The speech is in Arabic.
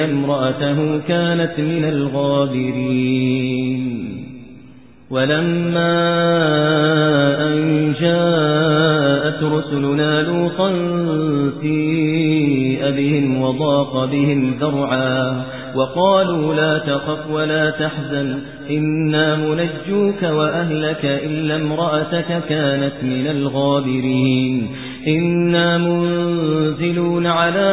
امرأته كانت من الغابرين. ولما أن جاءت رسلنا لوطا سيئ بهم وضاق بهم ذرعا وقالوا لا تخف ولا تحزن إنا منجوك وأهلك إلا امرأتك كانت من الغابرين. إنا منزلون على